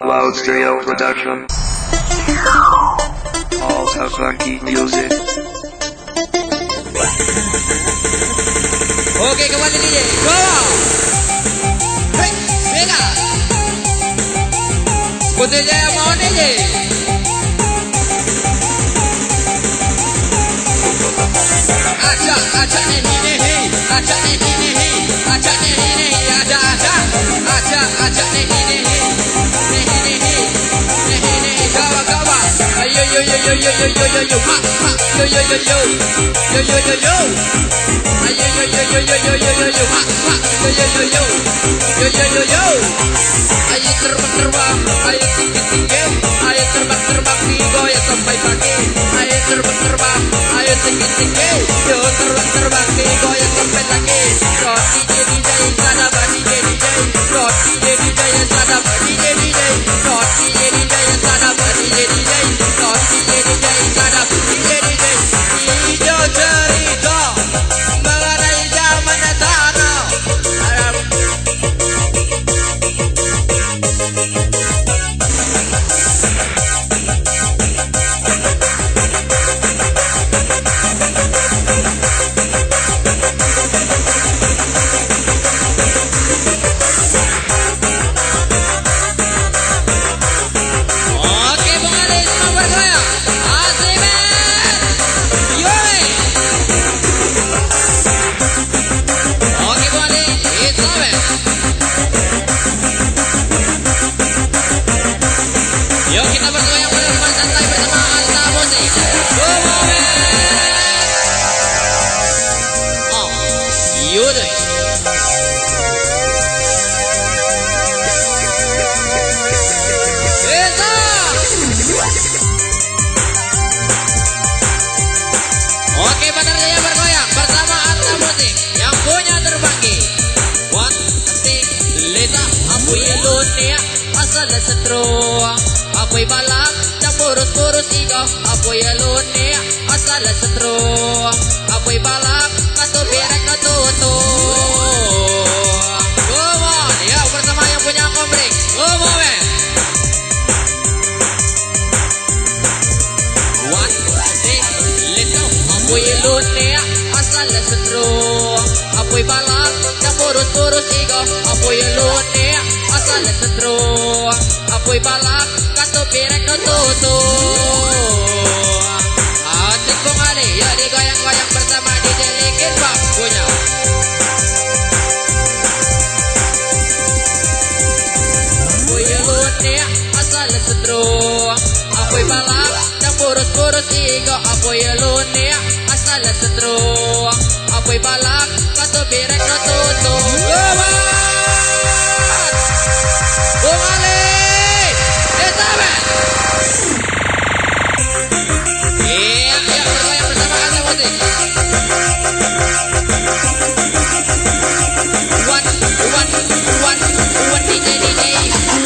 Loud Stereo Production. All the funky music. Okay, come on, DJ. Go! Hey, Sega! Put the jam on, DJ. Acha, acha, ne, ne, ne, acha, ne, ne, ne, acha, ne, ne, ne, acha, acha. Yo yo yo yo yo yo yo yo Ha ha Yo yo yo yo Yo yo yo yo Ayo yo yo yo yo yo yo yo yo ha ha yo yo yo yo yo yo yo yo Ayo terbang terbang ayo tinggi tinggi ayo terbang terbang digoyang sampai pagi ayo terbang terbang ayo tinggi tinggi yo terbang terbang digoyang sampai pagi roti jadi jadi Wilun niya asal sa aku Apoy balak na puros-puros ikaw Apoy alun asal sa aku Apoy balak katubir at katuto Come on! Yo, bersama yang punya komplek Come on, man! One, two, let's go! Aku alun niya asal sa aku Apoy balak na puros-puros ikaw Apoy alun masan setro Apoy balak kato pirek no tuto Hati kong ya digoyang-goyang bersama DJ Ikin punya. Buyutnya asal setro Apoy balak dan purus-purus igo Apoy iya lunia asal setro Apoy balak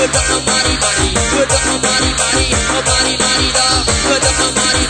Good, I'm body, body, good, I'm body, body, a body, body, dog, good, I'm body.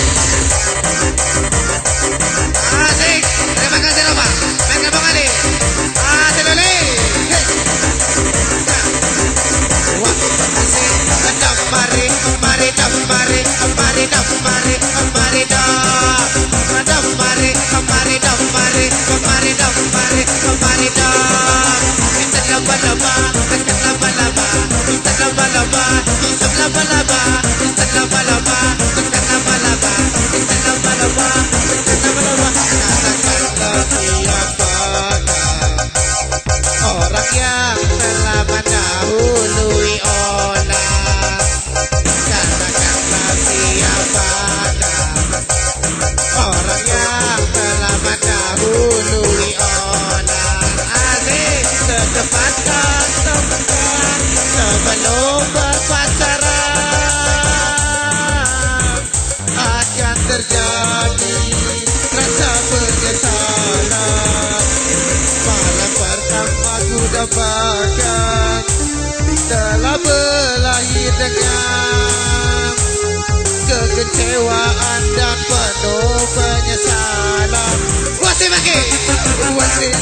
cuando sala Guatemala, Guatemala,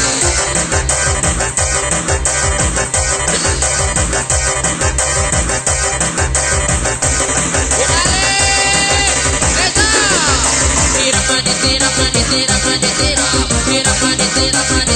amanecer, amanecer.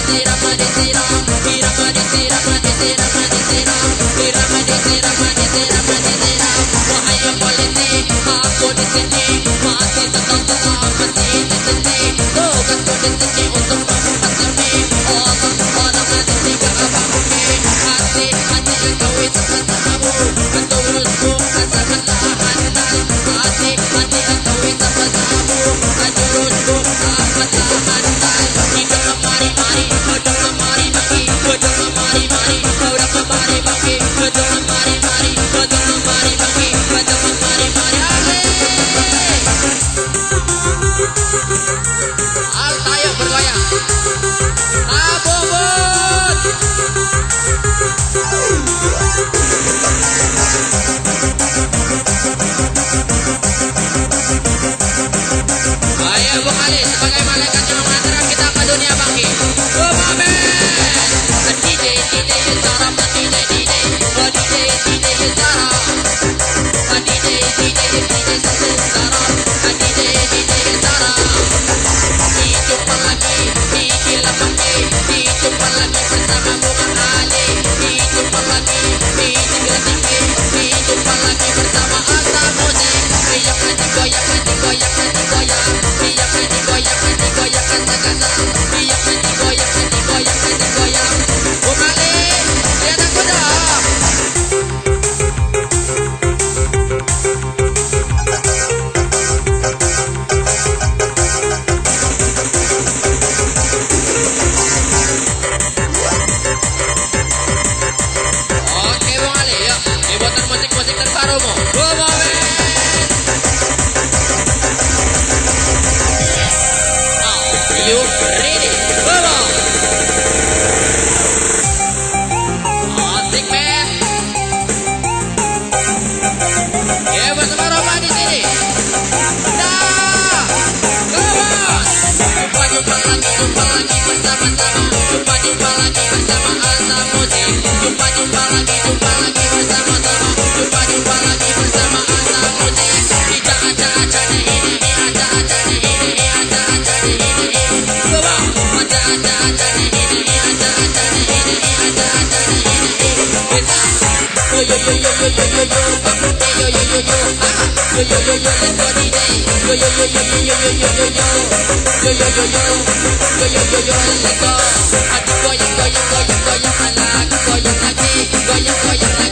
goyang goyang goyang goyang anak goyang lagi goyang goyang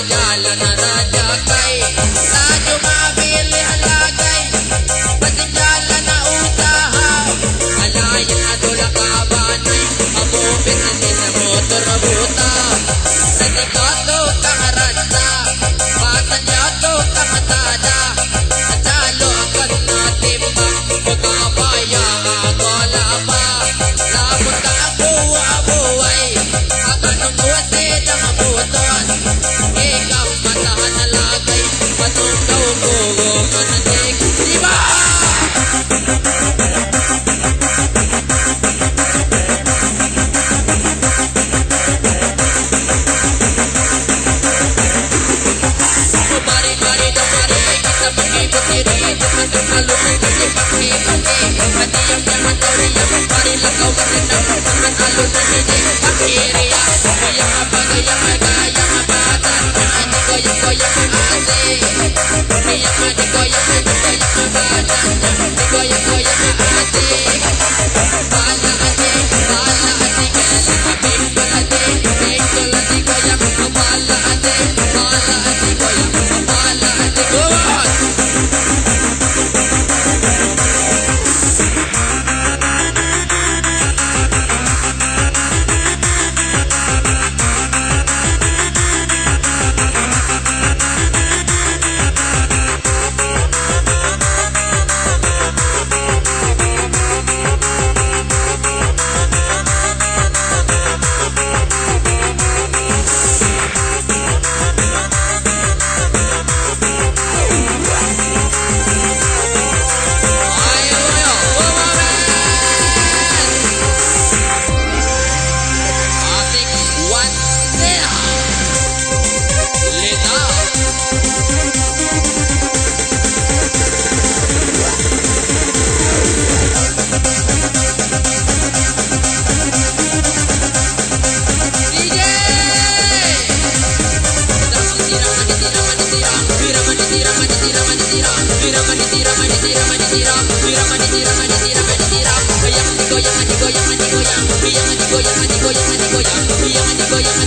राजा लना राजा काय Ponía mágico y Voy a, voy a, voy.